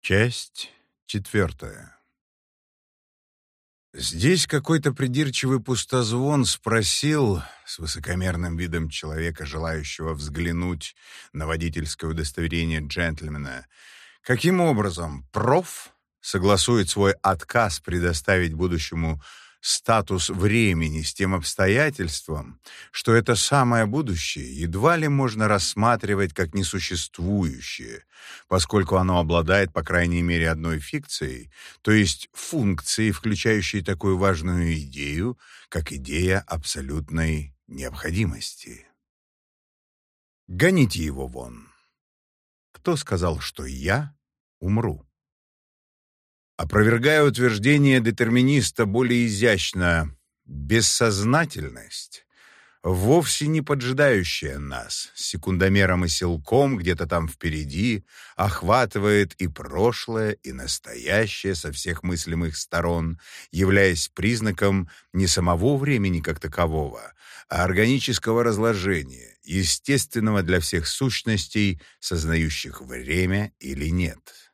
Часть четвертая. Здесь какой-то придирчивый пустозвон спросил, с высокомерным видом человека, желающего взглянуть на водительское удостоверение джентльмена, каким образом проф согласует свой отказ предоставить будущему статус времени с тем обстоятельством, что это самое будущее едва ли можно рассматривать как несуществующее, поскольку оно обладает, по крайней мере, одной фикцией, то есть функцией, включающей такую важную идею, как идея абсолютной необходимости. Гоните его вон. Кто сказал, что я умру? Опровергая утверждение детерминиста более изящно, бессознательность вовсе не поджидающая нас, секундомером и силком где-то там впереди, охватывает и прошлое, и настоящее со всех мыслимых сторон, являясь признаком не самого времени как такового, а органического разложения, естественного для всех сущностей, сознающих время или нет.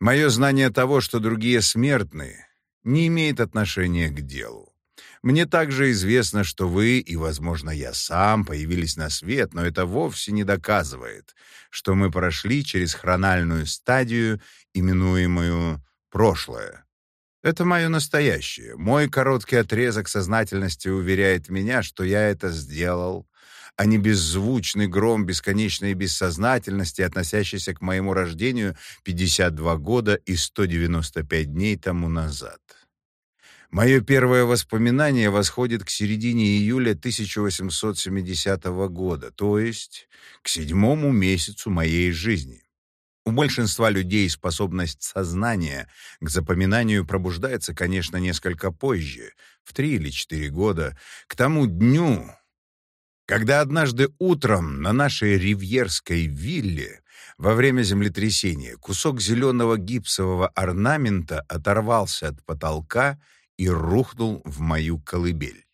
Мое знание того, что другие смертны, не имеет отношения к делу. Мне также известно, что вы и, возможно, я сам появились на свет, но это вовсе не доказывает, что мы прошли через хрональную стадию, именуемую прошлое. Это мое настоящее. Мой короткий отрезок сознательности уверяет меня, что я это сделал, а не беззвучный гром бесконечной бессознательности, относящийся к моему рождению 52 года и 195 дней тому назад. Мое первое воспоминание восходит к середине июля 1870 года, то есть к седьмому месяцу моей жизни. У большинства людей способность сознания к запоминанию пробуждается, конечно, несколько позже, в три или четыре года, к тому дню, когда однажды утром на нашей ривьерской вилле во время землетрясения кусок зеленого гипсового орнамента оторвался от потолка и рухнул в мою колыбель.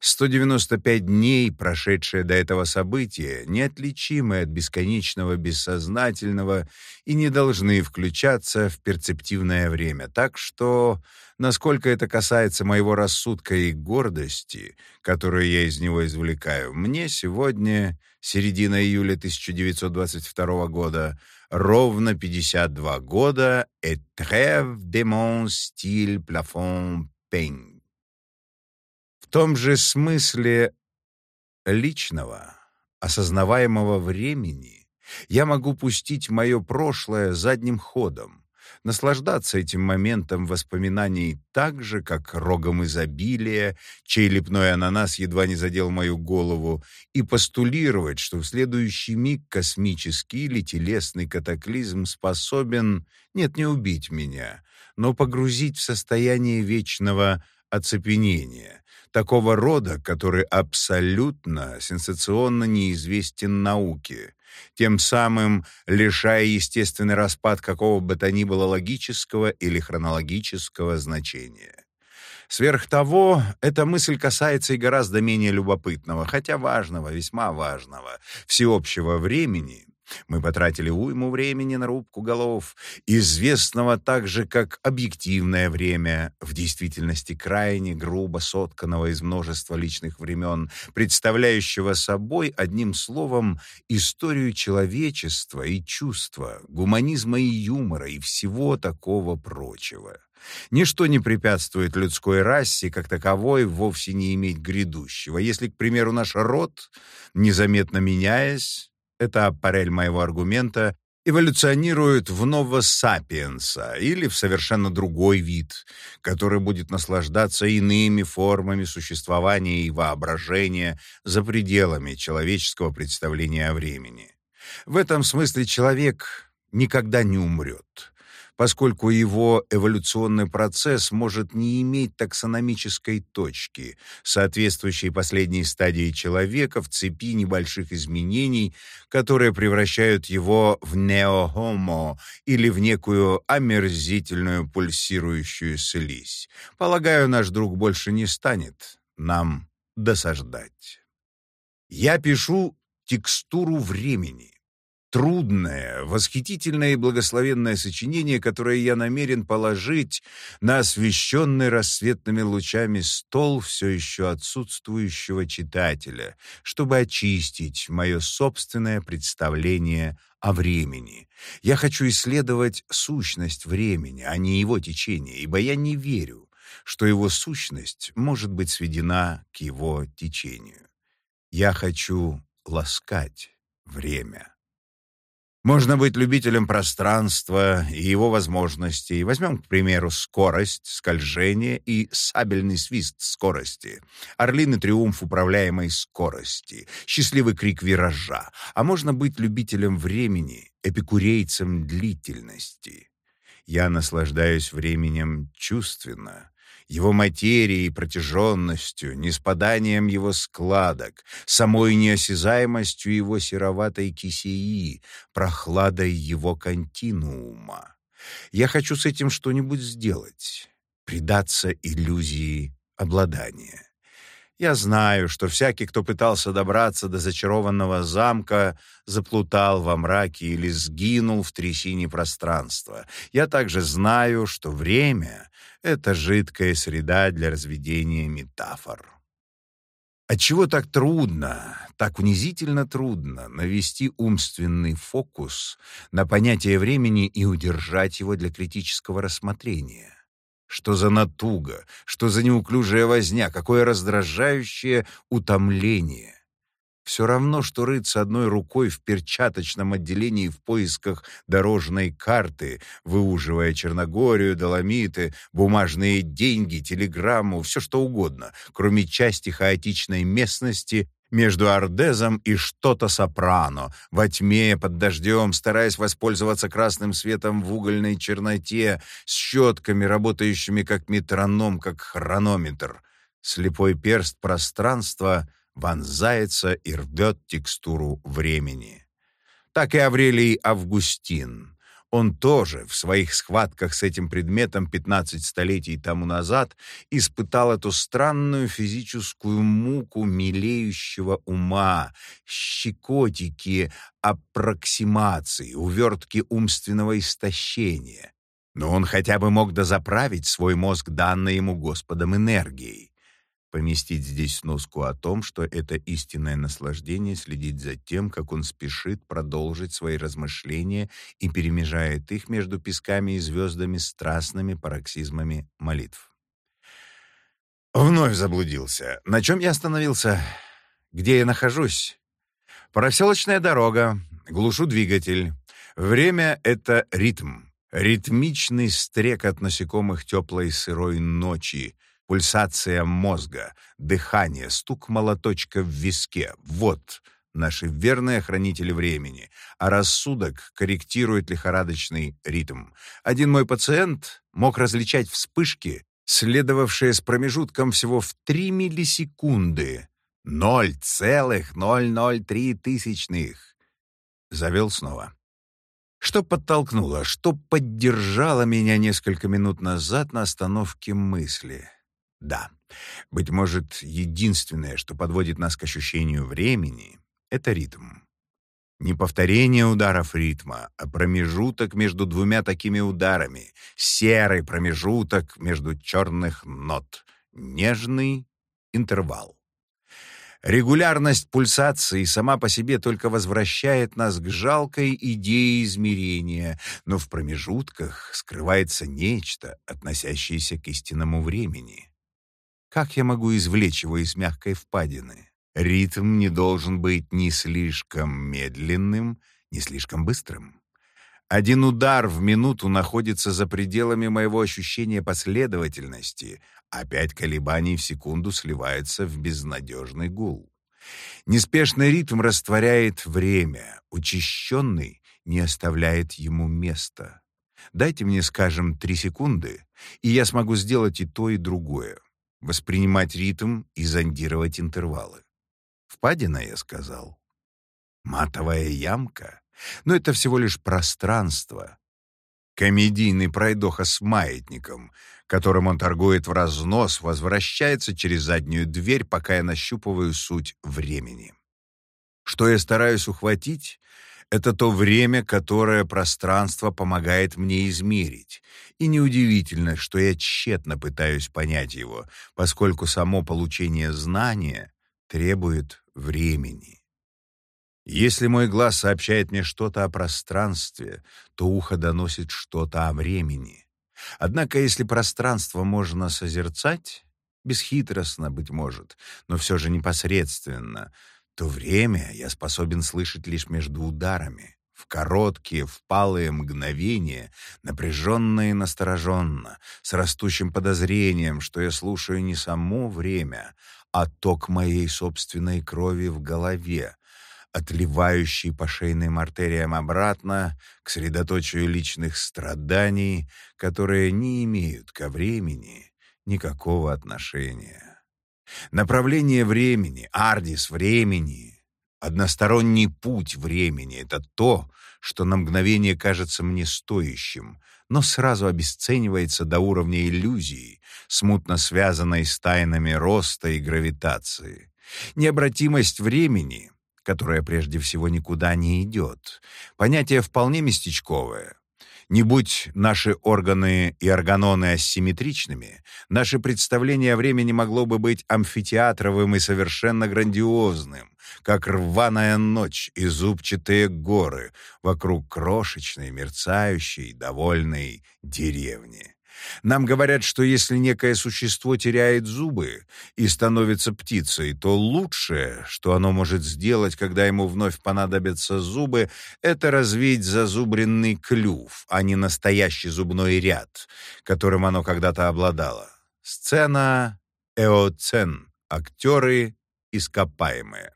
195 дней, прошедшие до этого события, неотличимы от бесконечного бессознательного и не должны включаться в перцептивное время. Так что, насколько это касается моего рассудка и гордости, которую я из него извлекаю, мне сегодня, середина июля 1922 года, ровно 52 года «Et trêve de mon style plafond peigne» том же смысле личного, осознаваемого времени я могу пустить мое прошлое задним ходом, наслаждаться этим моментом воспоминаний так же, как рогом изобилия, чей лепной ананас едва не задел мою голову, и постулировать, что в следующий миг космический или телесный катаклизм способен, нет, не убить меня, но погрузить в состояние вечного оцепенения, такого рода, который абсолютно сенсационно неизвестен науке, тем самым лишая естественный распад какого бы то ни было логического или хронологического значения. Сверх того, эта мысль касается и гораздо менее любопытного, хотя важного, весьма важного, всеобщего времени, мы потратили уйму времени на рубку голов, известного также как объективное время, в действительности крайне грубо сотканного из множества личных времен, представляющего собой, одним словом, историю человечества и чувства, гуманизма и юмора и всего такого прочего. Ничто не препятствует людской расе, как таковой, вовсе не иметь грядущего. Если, к примеру, наш род, незаметно меняясь, это аппарель моего аргумента, эволюционирует в новосапиенса или в совершенно другой вид, который будет наслаждаться иными формами существования и воображения за пределами человеческого представления о времени. В этом смысле человек никогда не умрет поскольку его эволюционный процесс может не иметь таксономической точки, соответствующей последней стадии человека в цепи небольших изменений, которые превращают его в неохомо или в некую омерзительную пульсирующую слизь. Полагаю, наш друг больше не станет нам досаждать. Я пишу текстуру времени. Трудное, восхитительное и благословенное сочинение, которое я намерен положить на освещенный рассветными лучами стол все еще отсутствующего читателя, чтобы очистить мое собственное представление о времени. Я хочу исследовать сущность времени, а не его течение, ибо я не верю, что его сущность может быть сведена к его течению. Я хочу ласкать время. Можно быть любителем пространства и его возможностей. Возьмем, к примеру, скорость, скольжение и сабельный свист скорости, орлиный триумф управляемой скорости, счастливый крик виража. А можно быть любителем времени, эпикурейцем длительности. Я наслаждаюсь временем чувственно, его материей и протяженностью, неспаданием его складок, самой неосязаемостью его сероватой кисеи, прохладой его континуума. Я хочу с этим что-нибудь сделать, предаться иллюзии обладания. Я знаю, что всякий, кто пытался добраться до зачарованного замка, заплутал во мраке или сгинул в трясине пространства. Я также знаю, что время — это жидкая среда для разведения метафор. Отчего так трудно, так унизительно трудно навести умственный фокус на понятие времени и удержать его для критического рассмотрения? Что за натуга, что за неуклюжая возня, какое раздражающее утомление. Все равно, что рыться одной рукой в перчаточном отделении в поисках дорожной карты, выуживая Черногорию, доломиты, бумажные деньги, телеграмму, все что угодно, кроме части хаотичной местности, между Ардезом и что-то сопрано, во тьме, под дождем, стараясь воспользоваться красным светом в угольной черноте, с щетками, работающими как метроном, как хронометр. Слепой перст пространства вонзается и рвет текстуру времени. Так и Аврелий Августин — он тоже в своих схватках с этим предметом 15 столетий тому назад испытал эту странную физическую муку милеющего ума, щекотики аппроксимации, увертки умственного истощения. Но он хотя бы мог дозаправить свой мозг данной ему Господом энергией поместить здесь сноску о том, что это истинное наслаждение следить за тем, как он спешит продолжить свои размышления и перемежает их между песками и звездами страстными пароксизмами молитв. Вновь заблудился. На чем я остановился? Где я нахожусь? Проселочная дорога. Глушу двигатель. Время — это ритм. Ритмичный стрек от насекомых теплой сырой ночи — пульсация мозга, дыхание, стук молоточка в виске. Вот наши верные хранители времени, а рассудок корректирует лихорадочный ритм. Один мой пациент мог различать вспышки, следовавшие с промежутком всего в 3 миллисекунды. 0,003 тысячных. Завел снова. Что подтолкнуло, что поддержало меня несколько минут назад на остановке мысли? Да, быть может, единственное, что подводит нас к ощущению времени, это ритм. Не повторение ударов ритма, а промежуток между двумя такими ударами, серый промежуток между черных нот, нежный интервал. Регулярность пульсации сама по себе только возвращает нас к жалкой идее измерения, но в промежутках скрывается нечто, относящееся к истинному времени. Как я могу извлечь его из мягкой впадины? Ритм не должен быть ни слишком медленным, ни слишком быстрым. Один удар в минуту находится за пределами моего ощущения последовательности, а пять колебаний в секунду сливается в безнадежный гул. Неспешный ритм растворяет время, учащенный не оставляет ему места. Дайте мне, скажем, три секунды, и я смогу сделать и то, и другое воспринимать ритм и зондировать интервалы. Впадина, я сказал. Матовая ямка? Но это всего лишь пространство. Комедийный пройдоха с маятником, которым он торгует в разнос, возвращается через заднюю дверь, пока я нащупываю суть времени. Что я стараюсь ухватить, это то время, которое пространство помогает мне измерить. И неудивительно, что я тщетно пытаюсь понять его, поскольку само получение знания требует времени. Если мой глаз сообщает мне что-то о пространстве, то ухо доносит что-то о времени. Однако, если пространство можно созерцать, бесхитростно, быть может, но все же непосредственно, то время я способен слышать лишь между ударами, в короткие, впалые мгновения, напряженно и настороженно, с растущим подозрением, что я слушаю не само время, а ток моей собственной крови в голове, отливающий по шейным артериям обратно к средоточию личных страданий, которые не имеют ко времени никакого отношения. Направление времени, ардис времени, односторонний путь времени — это то, что на мгновение кажется мне стоящим, но сразу обесценивается до уровня иллюзии, смутно связанной с тайнами роста и гравитации. Необратимость времени, которая прежде всего никуда не идет, понятие вполне местечковое. Не будь наши органы и органоны асимметричными, наше представление о времени могло бы быть амфитеатровым и совершенно грандиозным, как рваная ночь и зубчатые горы вокруг крошечной, мерцающей, довольной деревни. Нам говорят, что если некое существо теряет зубы и становится птицей, то лучшее, что оно может сделать, когда ему вновь понадобятся зубы, это развить зазубренный клюв, а не настоящий зубной ряд, которым оно когда-то обладало. Сцена «Эоцен» — актеры ископаемые.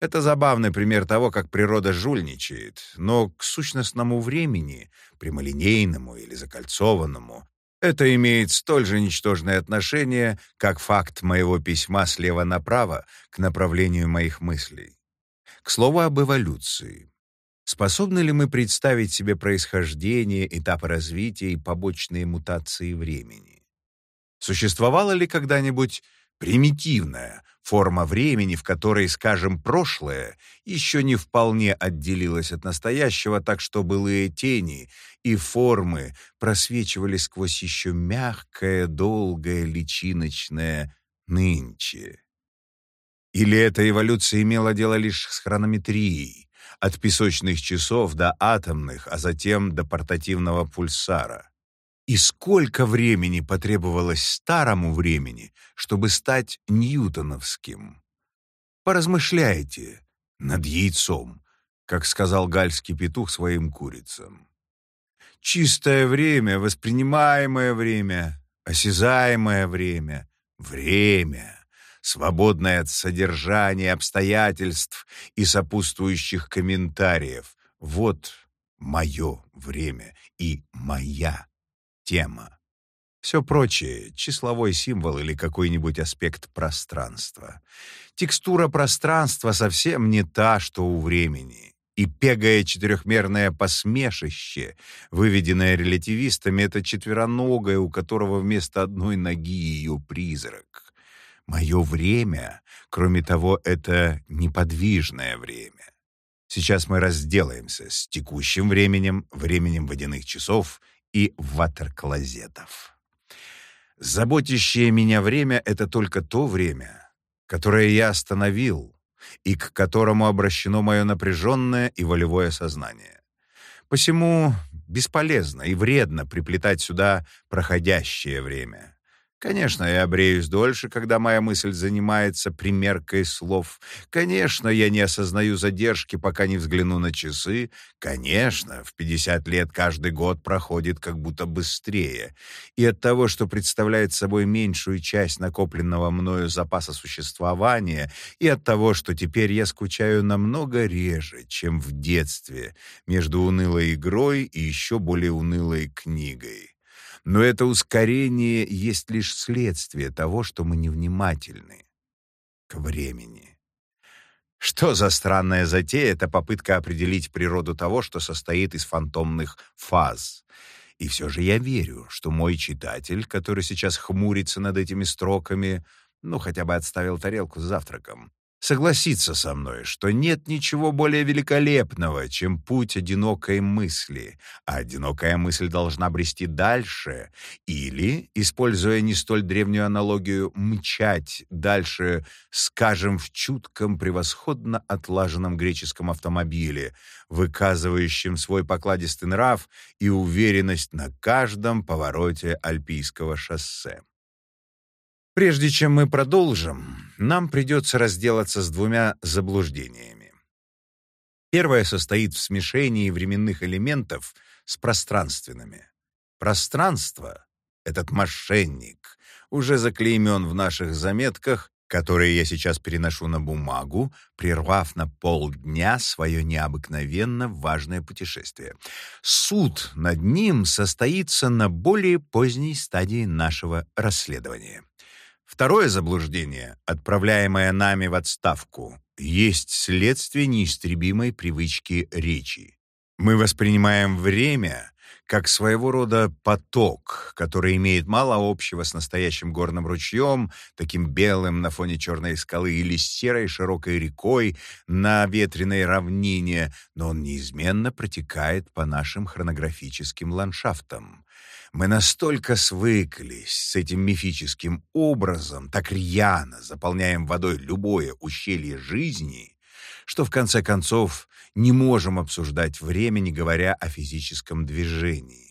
Это забавный пример того, как природа жульничает, но к сущностному времени, прямолинейному или закольцованному, это имеет столь же ничтожное отношение, как факт моего письма слева направо к направлению моих мыслей. К слову об эволюции. Способны ли мы представить себе происхождение, этапы развития и побочные мутации времени? Существовало ли когда-нибудь примитивная форма времени, в которой, скажем, прошлое еще не вполне отделилось от настоящего, так что былые тени и формы просвечивали сквозь еще мягкое, долгое, личиночное «нынче». Или эта эволюция имела дело лишь с хронометрией, от песочных часов до атомных, а затем до портативного пульсара? И сколько времени потребовалось старому времени, чтобы стать ньютоновским? Поразмышляйте над яйцом, как сказал гальский петух своим курицам. Чистое время, воспринимаемое время, осязаемое время, время, свободное от содержания обстоятельств и сопутствующих комментариев. Вот мое время и моя тема. Все прочее — числовой символ или какой-нибудь аспект пространства. Текстура пространства совсем не та, что у времени. И пегое четырехмерное посмешище, выведенное релятивистами, это четвероногое, у которого вместо одной ноги ее призрак. Мое время, кроме того, это неподвижное время. Сейчас мы разделаемся с текущим временем, временем водяных часов и ватерклозетов. Заботящее меня время — это только то время, которое я остановил и к которому обращено мое напряженное и волевое сознание. Посему бесполезно и вредно приплетать сюда проходящее время. Конечно, я бреюсь дольше, когда моя мысль занимается примеркой слов. Конечно, я не осознаю задержки, пока не взгляну на часы. Конечно, в 50 лет каждый год проходит как будто быстрее. И от того, что представляет собой меньшую часть накопленного мною запаса существования, и от того, что теперь я скучаю намного реже, чем в детстве, между унылой игрой и еще более унылой книгой. Но это ускорение есть лишь следствие того, что мы невнимательны к времени. Что за странная затея — это попытка определить природу того, что состоит из фантомных фаз. И все же я верю, что мой читатель, который сейчас хмурится над этими строками, ну, хотя бы отставил тарелку с завтраком, согласится со мной, что нет ничего более великолепного, чем путь одинокой мысли, а одинокая мысль должна брести дальше или, используя не столь древнюю аналогию, мчать дальше, скажем, в чутком, превосходно отлаженном греческом автомобиле, выказывающем свой покладистый нрав и уверенность на каждом повороте альпийского шоссе. Прежде чем мы продолжим, нам придется разделаться с двумя заблуждениями. Первое состоит в смешении временных элементов с пространственными. Пространство, этот мошенник, уже заклеймен в наших заметках, которые я сейчас переношу на бумагу, прервав на полдня свое необыкновенно важное путешествие. Суд над ним состоится на более поздней стадии нашего расследования. Второе заблуждение, отправляемое нами в отставку, есть следствие неистребимой привычки речи. Мы воспринимаем время как своего рода поток, который имеет мало общего с настоящим горным ручьем, таким белым на фоне черной скалы или серой широкой рекой на ветреной равнине, но он неизменно протекает по нашим хронографическим ландшафтам. Мы настолько свыклись с этим мифическим образом, так рьяно заполняем водой любое ущелье жизни, что в конце концов не можем обсуждать время, не говоря о физическом движении.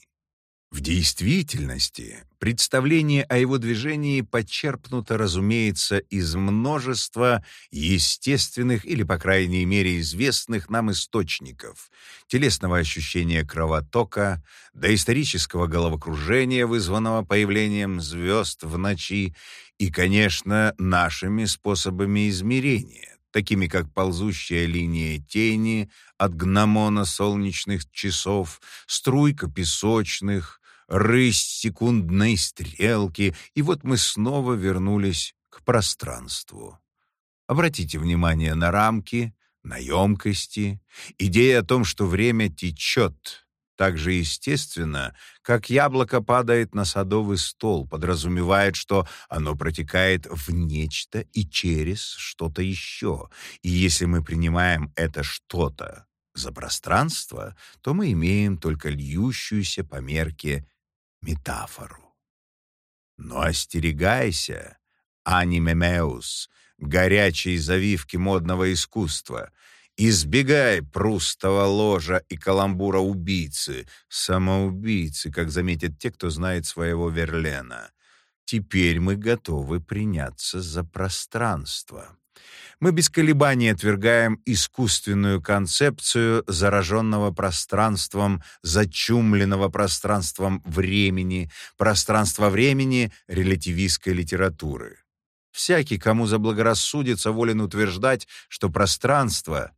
В действительности представление о его движении подчерпнуто, разумеется, из множества естественных или, по крайней мере, известных нам источников, телесного ощущения кровотока, доисторического головокружения, вызванного появлением звезд в ночи, и, конечно, нашими способами измерения, такими как ползущая линия тени от гномона солнечных часов, струйка песочных, рысь секундной стрелки, и вот мы снова вернулись к пространству. Обратите внимание на рамки, на емкости. Идея о том, что время течет, так же естественно, как яблоко падает на садовый стол, подразумевает, что оно протекает в нечто и через что-то еще. И если мы принимаем это что-то за пространство, то мы имеем только льющуюся по мерке метафору. Но остерегайся, анимемеус, горячей завивки модного искусства, Избегай прустого ложа и каламбура убийцы, самоубийцы, как заметят те, кто знает своего Верлена. Теперь мы готовы приняться за пространство. Мы без колебаний отвергаем искусственную концепцию зараженного пространством, зачумленного пространством времени, пространства времени релятивистской литературы. Всякий, кому заблагорассудится, волен утверждать, что пространство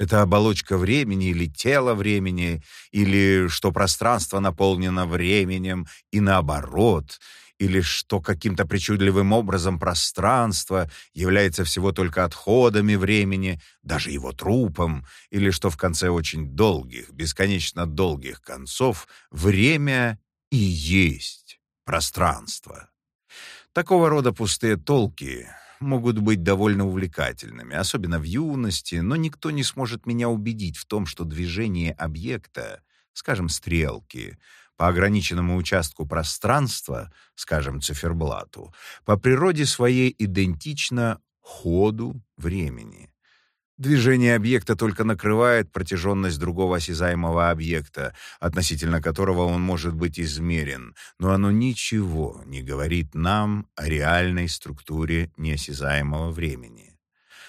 это оболочка времени или тело времени, или что пространство наполнено временем, и наоборот, или что каким-то причудливым образом пространство является всего только отходами времени, даже его трупом, или что в конце очень долгих, бесконечно долгих концов время и есть пространство. Такого рода пустые толки могут быть довольно увлекательными, особенно в юности, но никто не сможет меня убедить в том, что движение объекта, скажем, стрелки, по ограниченному участку пространства, скажем, циферблату, по природе своей идентично ходу времени. Движение объекта только накрывает протяженность другого осязаемого объекта, относительно которого он может быть измерен, но оно ничего не говорит нам о реальной структуре неосязаемого времени.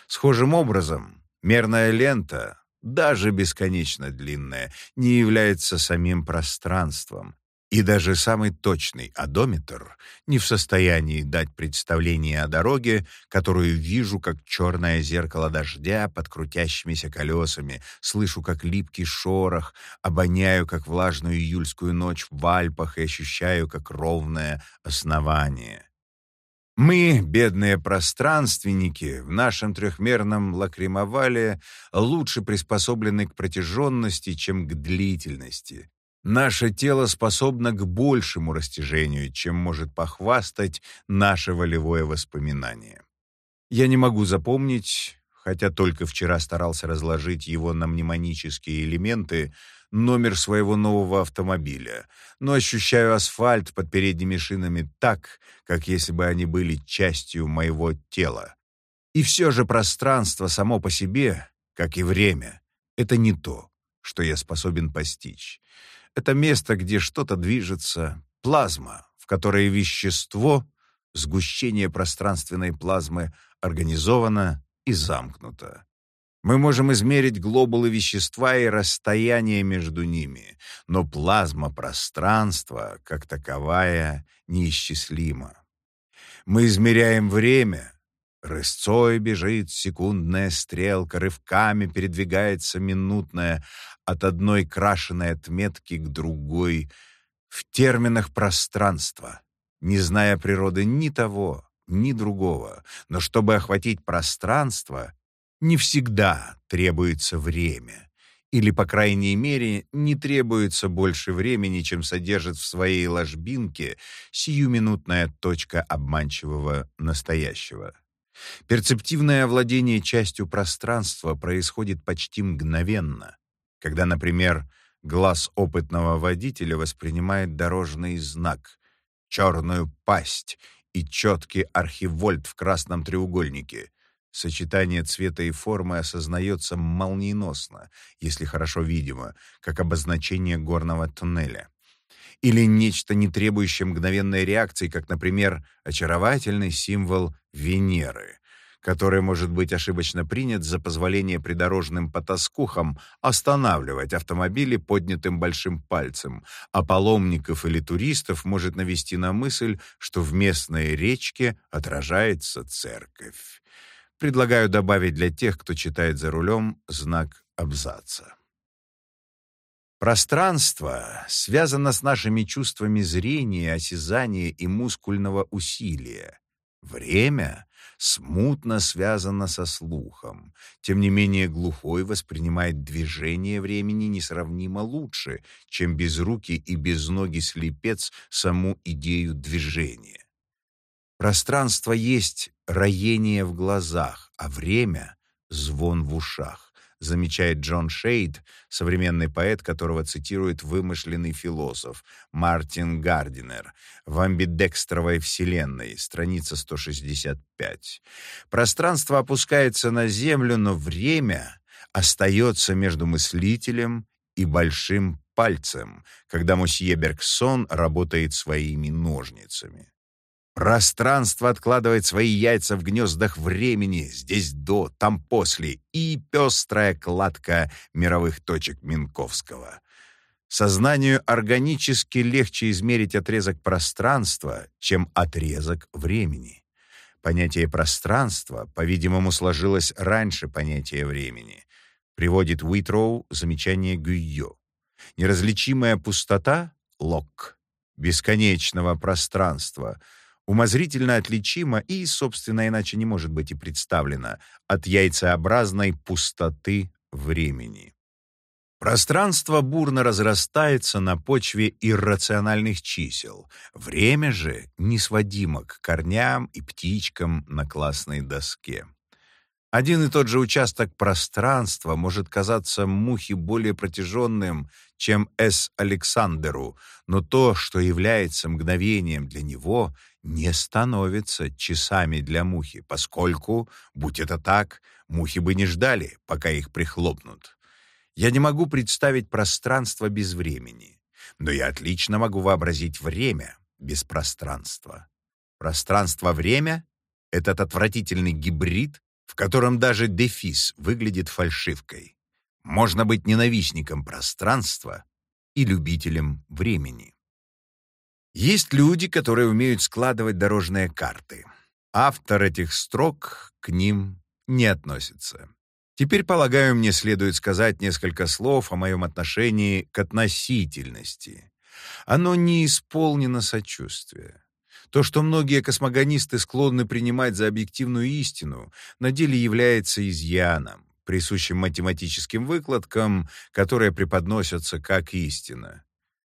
Схожим образом, мерная лента, даже бесконечно длинная, не является самим пространством, и даже самый точный одометр не в состоянии дать представление о дороге, которую вижу как черное зеркало дождя под крутящимися колесами, слышу как липкий шорох, обоняю как влажную июльскую ночь в Альпах и ощущаю как ровное основание. Мы, бедные пространственники, в нашем трехмерном лакримовале лучше приспособлены к протяженности, чем к длительности. Наше тело способно к большему растяжению, чем может похвастать наше волевое воспоминание. Я не могу запомнить, хотя только вчера старался разложить его на мнемонические элементы, номер своего нового автомобиля, но ощущаю асфальт под передними шинами так, как если бы они были частью моего тела. И все же пространство само по себе, как и время, это не то, что я способен постичь. Это место, где что-то движется, плазма, в которой вещество, сгущение пространственной плазмы, организовано и замкнуто. Мы можем измерить глобулы вещества и расстояние между ними, но плазма пространства, как таковая, неисчислима. Мы измеряем время. Рысцой бежит секундная стрелка, рывками передвигается минутная от одной крашеной отметки к другой в терминах пространства, не зная природы ни того, ни другого. Но чтобы охватить пространство, не всегда требуется время. Или, по крайней мере, не требуется больше времени, чем содержит в своей ложбинке сиюминутная точка обманчивого настоящего. Перцептивное овладение частью пространства происходит почти мгновенно, когда, например, глаз опытного водителя воспринимает дорожный знак, черную пасть и четкий архивольт в красном треугольнике. Сочетание цвета и формы осознается молниеносно, если хорошо видимо, как обозначение горного туннеля. Или нечто, не требующее мгновенной реакции, как, например, очаровательный символ Венеры — который может быть ошибочно принят за позволение придорожным потаскухам останавливать автомобили поднятым большим пальцем, а паломников или туристов может навести на мысль, что в местной речке отражается церковь. Предлагаю добавить для тех, кто читает за рулем, знак абзаца. Пространство связано с нашими чувствами зрения, осязания и мускульного усилия. Время смутно связано со слухом. Тем не менее, глухой воспринимает движение времени несравнимо лучше, чем безрукий и безногий слепец саму идею движения. Пространство есть роение в глазах, а время — звон в ушах замечает Джон Шейд, современный поэт, которого цитирует вымышленный философ Мартин Гардинер в «Амбидекстровой вселенной», страница 165. Пространство опускается на землю, но время остается между мыслителем и большим пальцем, когда мосье Бергсон работает своими ножницами. Пространство откладывает свои яйца в гнездах времени, здесь до, там после, и пестрая кладка мировых точек Минковского. Сознанию органически легче измерить отрезок пространства, чем отрезок времени. Понятие пространства, по-видимому, сложилось раньше понятия времени. Приводит Уитроу замечание Гюйо. Неразличимая пустота — лок. Бесконечного пространства — умозрительно отличима и, собственно, иначе не может быть и представлена от яйцеобразной пустоты времени. Пространство бурно разрастается на почве иррациональных чисел. Время же не сводимо к корням и птичкам на классной доске. Один и тот же участок пространства может казаться мухе более протяженным, чем С. Александеру, но то, что является мгновением для него, не становится часами для мухи, поскольку, будь это так, мухи бы не ждали, пока их прихлопнут. Я не могу представить пространство без времени, но я отлично могу вообразить время без пространства. Пространство-время — этот отвратительный гибрид, в котором даже дефис выглядит фальшивкой. Можно быть ненавистником пространства и любителем времени. Есть люди, которые умеют складывать дорожные карты. Автор этих строк к ним не относится. Теперь, полагаю, мне следует сказать несколько слов о моем отношении к относительности. Оно не исполнено сочувствия. То, что многие космогонисты склонны принимать за объективную истину, на деле является изъяном, присущим математическим выкладкам, которые преподносятся как истина.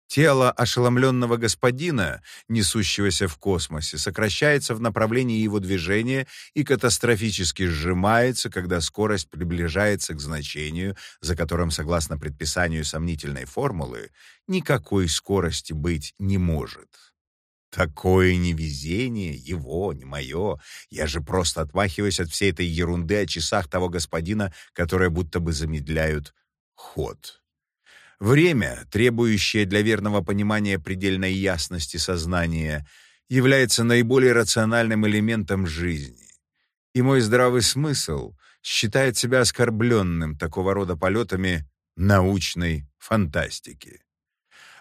Тело ошеломленного господина, несущегося в космосе, сокращается в направлении его движения и катастрофически сжимается, когда скорость приближается к значению, за которым, согласно предписанию сомнительной формулы, никакой скорости быть не может. Такое невезение, его, не мое. Я же просто отмахиваюсь от всей этой ерунды о часах того господина, которые будто бы замедляют ход. Время, требующее для верного понимания предельной ясности сознания, является наиболее рациональным элементом жизни. И мой здравый смысл считает себя оскорбленным такого рода полетами научной фантастики.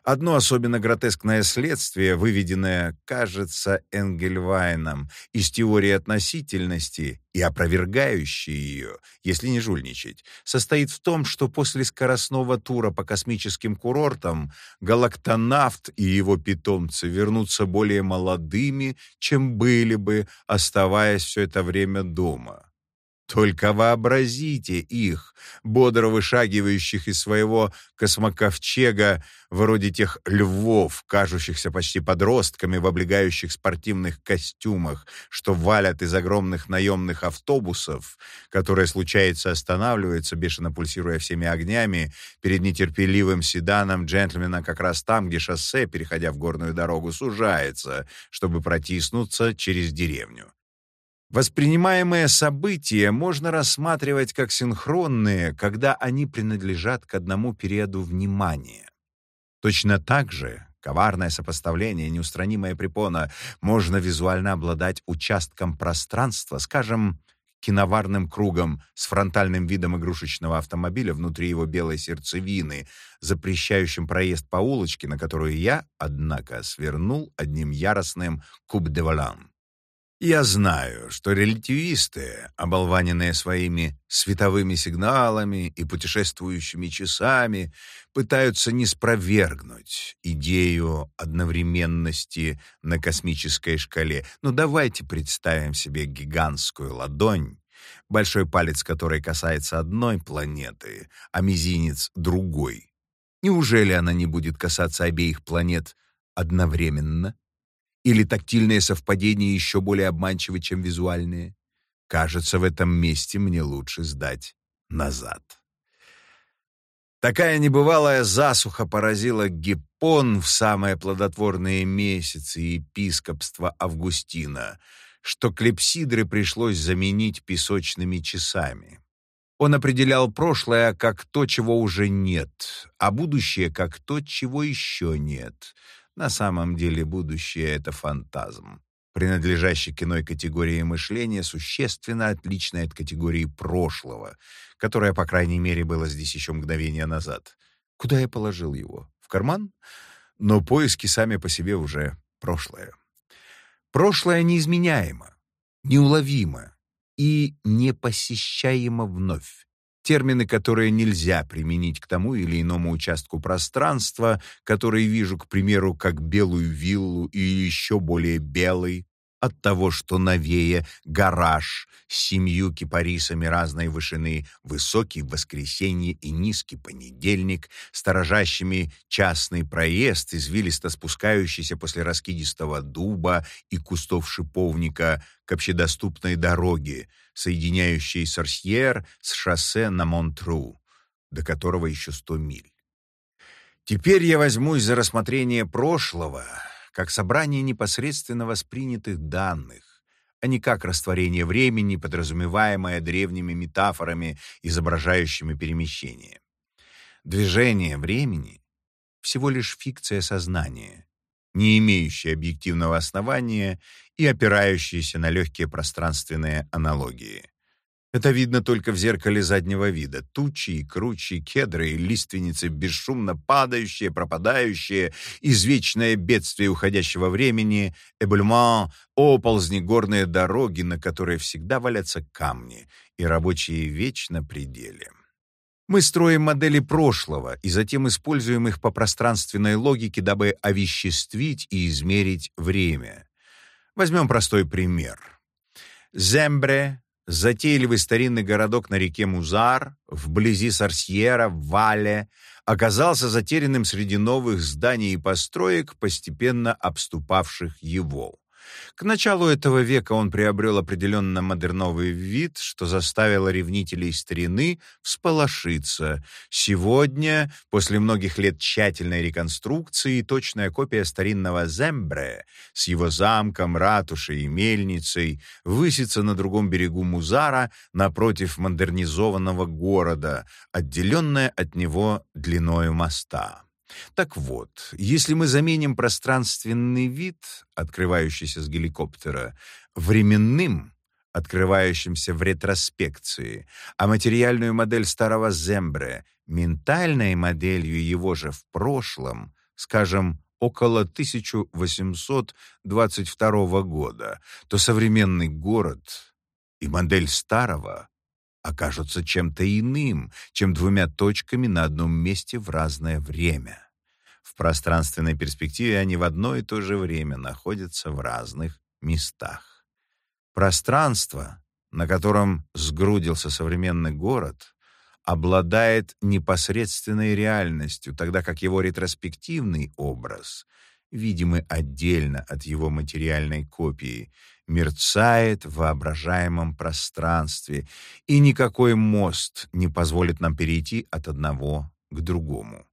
Одно особенно гротескное следствие, выведенное, кажется, Энгельвайном из теории относительности и опровергающее ее, если не жульничать, состоит в том, что после скоростного тура по космическим курортам галактонавт и его питомцы вернутся более молодыми, чем были бы, оставаясь все это время дома. Только вообразите их, бодро вышагивающих из своего космоковчега, вроде тех львов, кажущихся почти подростками в облегающих спортивных костюмах, что валят из огромных наемных автобусов, которые, случается, останавливаются, бешено пульсируя всеми огнями, перед нетерпеливым седаном джентльмена как раз там, где шоссе, переходя в горную дорогу, сужается, чтобы протиснуться через деревню. Воспринимаемые события можно рассматривать как синхронные, когда они принадлежат к одному периоду внимания. Точно так же коварное сопоставление, неустранимая препона, можно визуально обладать участком пространства, скажем, киноварным кругом с фронтальным видом игрушечного автомобиля внутри его белой сердцевины, запрещающим проезд по улочке, на которую я, однако, свернул одним яростным куб-де-волан. Я знаю, что релятивисты, оболваненные своими световыми сигналами и путешествующими часами, пытаются не спровергнуть идею одновременности на космической шкале. Но давайте представим себе гигантскую ладонь, большой палец которой касается одной планеты, а мизинец — другой. Неужели она не будет касаться обеих планет одновременно? Или тактильные совпадения еще более обманчивы, чем визуальные? Кажется, в этом месте мне лучше сдать назад. Такая небывалая засуха поразила Гиппон в самые плодотворные месяцы епископства Августина, что клепсидры пришлось заменить песочными часами. Он определял прошлое как то, чего уже нет, а будущее как то, чего еще нет — на самом деле будущее — это фантазм, принадлежащий к иной категории мышления, существенно отличной от категории прошлого, которая, по крайней мере, была здесь еще мгновение назад. Куда я положил его? В карман? Но поиски сами по себе уже прошлое. Прошлое неизменяемо, неуловимо и непосещаемо вновь термины, которые нельзя применить к тому или иному участку пространства, который вижу, к примеру, как белую виллу и еще более белый, от того, что новее гараж с семью кипарисами разной вышины, высокий воскресенье и низкий понедельник, сторожащими частный проезд, извилисто спускающийся после раскидистого дуба и кустов шиповника к общедоступной дороге, соединяющей Сорсьер с шоссе на Монтру, до которого еще сто миль. Теперь я возьмусь за рассмотрение прошлого — как собрание непосредственно воспринятых данных, а не как растворение времени, подразумеваемое древними метафорами, изображающими перемещение. Движение времени — всего лишь фикция сознания, не имеющая объективного основания и опирающаяся на легкие пространственные аналогии. Это видно только в зеркале заднего вида. Тучи и кручи, кедры и лиственницы, бесшумно падающие, пропадающие, извечное бедствие уходящего времени, эбульман, оползни, горные дороги, на которые всегда валятся камни, и рабочие вечно пределе. Мы строим модели прошлого и затем используем их по пространственной логике, дабы овеществить и измерить время. Возьмем простой пример. Зембре Затейливый старинный городок на реке Музар, вблизи Сарсьера, в Вале, оказался затерянным среди новых зданий и построек, постепенно обступавших его. К началу этого века он приобрел определенно модерновый вид, что заставило ревнителей старины всполошиться. Сегодня, после многих лет тщательной реконструкции, точная копия старинного Зембре с его замком, ратушей и мельницей высится на другом берегу Музара напротив модернизованного города, отделенная от него длиною моста. Так вот, если мы заменим пространственный вид, открывающийся с геликоптера, временным, открывающимся в ретроспекции, а материальную модель старого Зембре ментальной моделью его же в прошлом, скажем, около 1822 года, то современный город и модель старого окажутся чем-то иным, чем двумя точками на одном месте в разное время. В пространственной перспективе они в одно и то же время находятся в разных местах. Пространство, на котором сгрудился современный город, обладает непосредственной реальностью, тогда как его ретроспективный образ, видимый отдельно от его материальной копии, мерцает в воображаемом пространстве, и никакой мост не позволит нам перейти от одного к другому.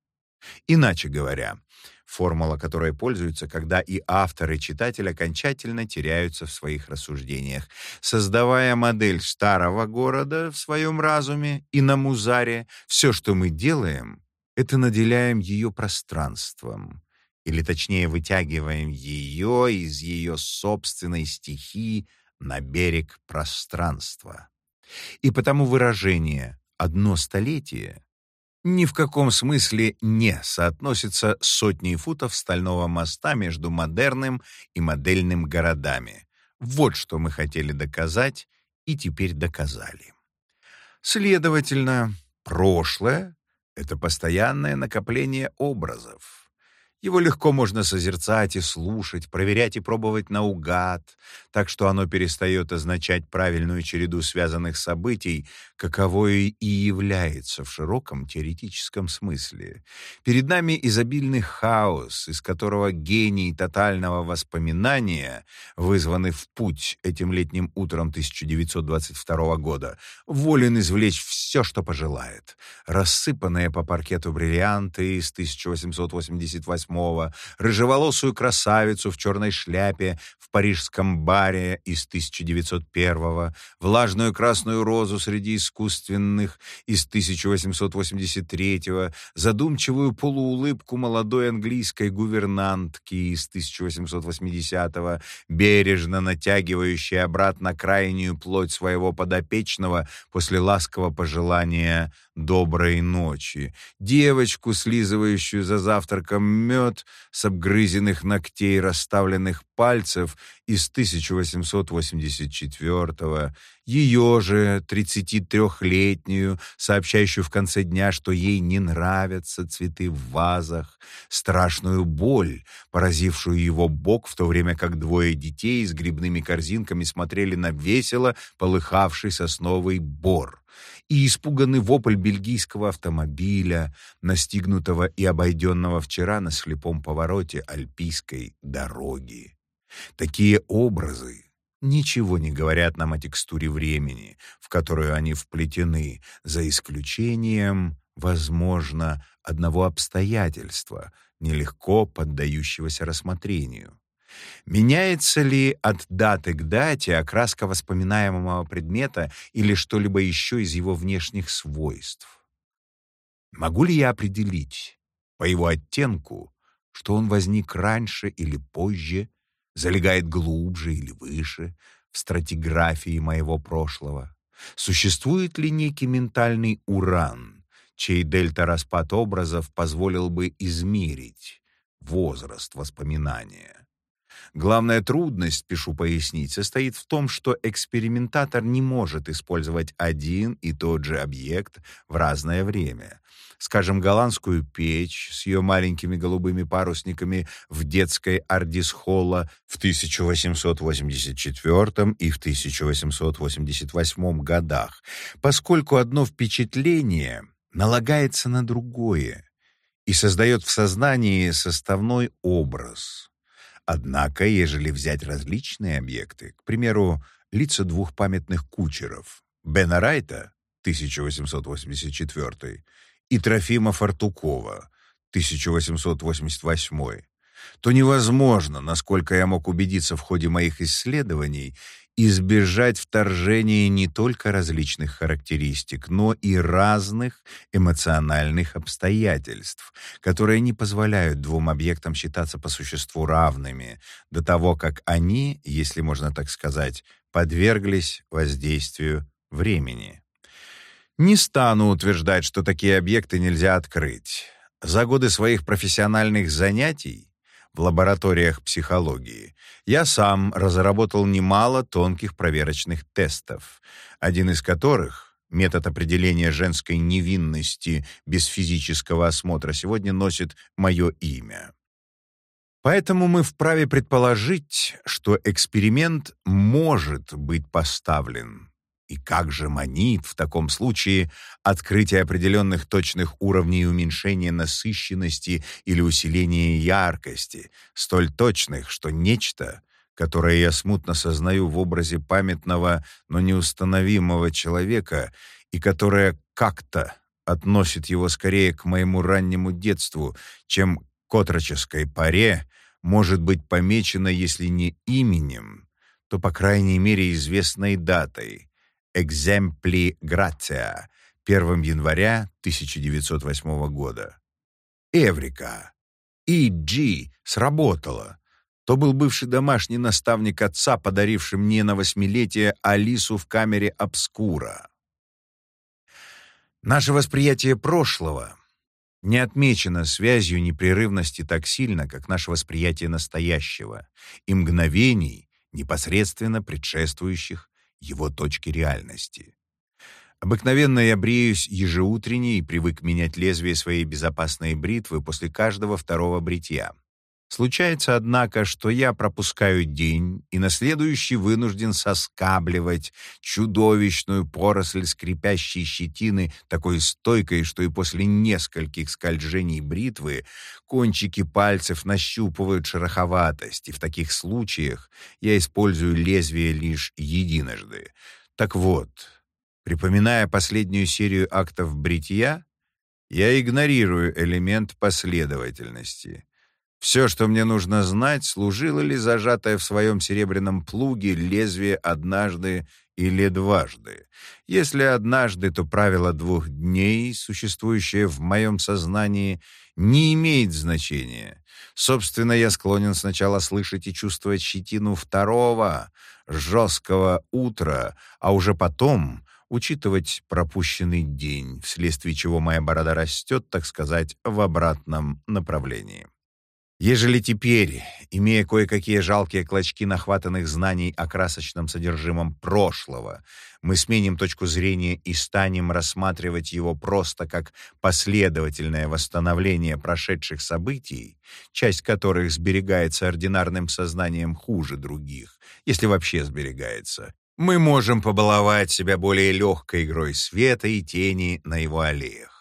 Иначе говоря, формула, которой пользуются, когда и автор, и читатель окончательно теряются в своих рассуждениях. Создавая модель старого города в своем разуме и на музаре, все, что мы делаем, это наделяем ее пространством, или точнее вытягиваем ее из ее собственной стихии на берег пространства. И потому выражение «одно столетие» ни в каком смысле не соотносится с сотней футов стального моста между модерным и модельным городами. Вот что мы хотели доказать и теперь доказали. Следовательно, прошлое — это постоянное накопление образов, его легко можно созерцать и слушать, проверять и пробовать наугад, так что оно перестает означать правильную череду связанных событий, каковое и является в широком теоретическом смысле. Перед нами изобильный хаос, из которого гений тотального воспоминания, вызванный в путь этим летним утром 1922 года, волен извлечь все, что пожелает. Рассыпанные по паркету бриллианты из 1888 1938 рыжеволосую красавицу в черной шляпе в парижском баре из 1901 влажную красную розу среди искусственных из 1883 задумчивую полуулыбку молодой английской гувернантки из 1880 бережно натягивающей обратно крайнюю плоть своего подопечного после ласкового пожелания «доброй ночи», девочку, слизывающую за завтраком мед с обгрызенных ногтей расставленных пальцев из 1884-го, ее же, 33-летнюю, сообщающую в конце дня, что ей не нравятся цветы в вазах, страшную боль, поразившую его бок, в то время как двое детей с грибными корзинками смотрели на весело полыхавший сосновый бор, и испуганный вопль бельгийского автомобиля, настигнутого и обойденного вчера на слепом повороте альпийской дороги. Такие образы ничего не говорят нам о текстуре времени, в которую они вплетены, за исключением, возможно, одного обстоятельства, нелегко поддающегося рассмотрению. Меняется ли от даты к дате окраска воспоминаемого предмета или что-либо еще из его внешних свойств? Могу ли я определить по его оттенку, что он возник раньше или позже, залегает глубже или выше в стратиграфии моего прошлого? Существует ли некий ментальный уран, чей дельта-распад образов позволил бы измерить возраст воспоминания? Главная трудность, пишу пояснить, состоит в том, что экспериментатор не может использовать один и тот же объект в разное время. Скажем, голландскую печь с ее маленькими голубыми парусниками в детской Ардисхолла в 1884 и в 1888 годах, поскольку одно впечатление налагается на другое, и создает в сознании составной образ. Однако, ежели взять различные объекты, к примеру, лица двух памятных кучеров, Бена Райта, 1884, и Трофима Фартукова, 1888, то невозможно, насколько я мог убедиться в ходе моих исследований, избежать вторжения не только различных характеристик, но и разных эмоциональных обстоятельств, которые не позволяют двум объектам считаться по существу равными до того, как они, если можно так сказать, подверглись воздействию времени. Не стану утверждать, что такие объекты нельзя открыть. За годы своих профессиональных занятий в лабораториях психологии, я сам разработал немало тонких проверочных тестов, один из которых, метод определения женской невинности без физического осмотра, сегодня носит мое имя. Поэтому мы вправе предположить, что эксперимент может быть поставлен и как же манит в таком случае открытие определенных точных уровней уменьшения насыщенности или усиления яркости, столь точных, что нечто, которое я смутно сознаю в образе памятного, но неустановимого человека и которое как-то относит его скорее к моему раннему детству, чем к отроческой паре, может быть помечено, если не именем, то, по крайней мере, известной датой — «Экземпли Грация» 1 января 1908 года. Эврика. И.Джи сработало. То был бывший домашний наставник отца, подаривший мне на восьмилетие Алису в камере обскура. Наше восприятие прошлого не отмечено связью непрерывности так сильно, как наше восприятие настоящего и мгновений, непосредственно предшествующих его точки реальности. Обыкновенно я бреюсь ежеутренне и привык менять лезвие своей безопасной бритвы после каждого второго бритья. Случается, однако, что я пропускаю день и на следующий вынужден соскабливать чудовищную поросль скрипящей щетины такой стойкой, что и после нескольких скольжений бритвы кончики пальцев нащупывают шероховатость, и в таких случаях я использую лезвие лишь единожды. Так вот, припоминая последнюю серию актов бритья, я игнорирую элемент последовательности — все, что мне нужно знать, служило ли зажатое в своем серебряном плуге лезвие однажды или дважды. Если однажды, то правило двух дней, существующее в моем сознании, не имеет значения. Собственно, я склонен сначала слышать и чувствовать щетину второго, жесткого утра, а уже потом учитывать пропущенный день, вследствие чего моя борода растет, так сказать, в обратном направлении. Ежели теперь, имея кое-какие жалкие клочки нахватанных знаний о красочном содержимом прошлого, мы сменим точку зрения и станем рассматривать его просто как последовательное восстановление прошедших событий, часть которых сберегается ординарным сознанием хуже других, если вообще сберегается, мы можем побаловать себя более легкой игрой света и тени на его аллеях.